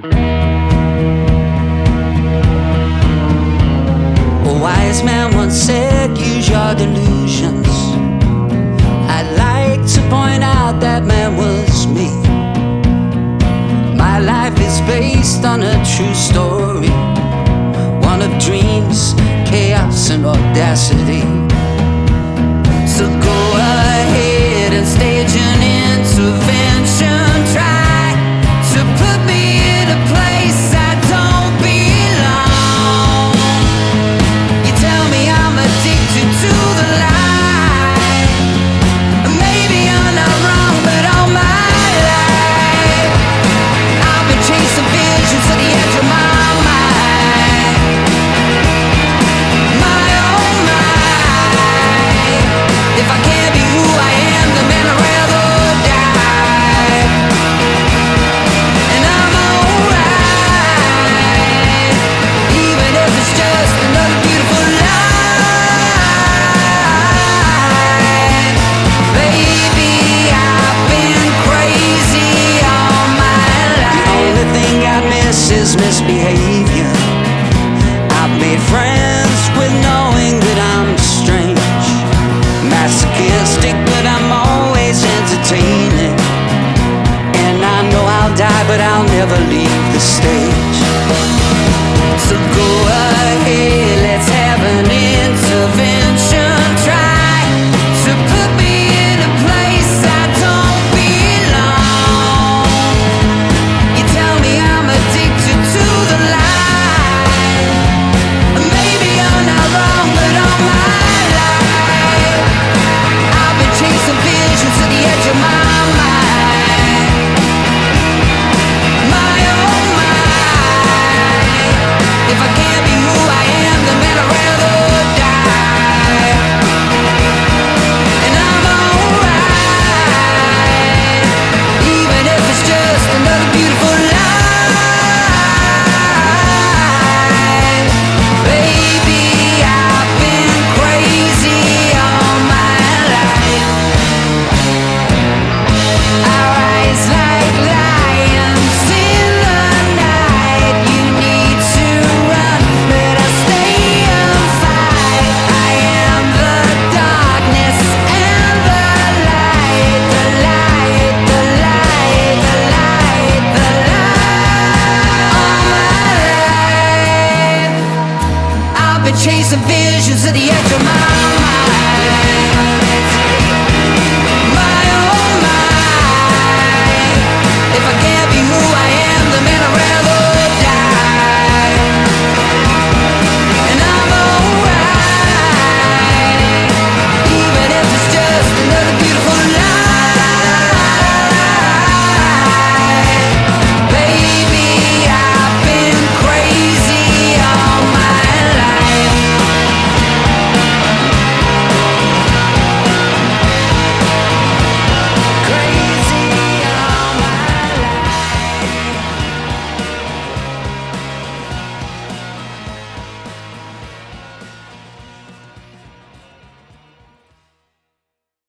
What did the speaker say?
A wise man once said, Use your delusions. I'd like to point out that man was me. My life is based on a true story, one of dreams, chaos, and audacity. this is misbehavior. I've made friends with knowing that I'm strange, masochistic, but I'm always entertaining. And I know I'll die, but I'll never leave the stage. So go ahead. and visions at the edge of my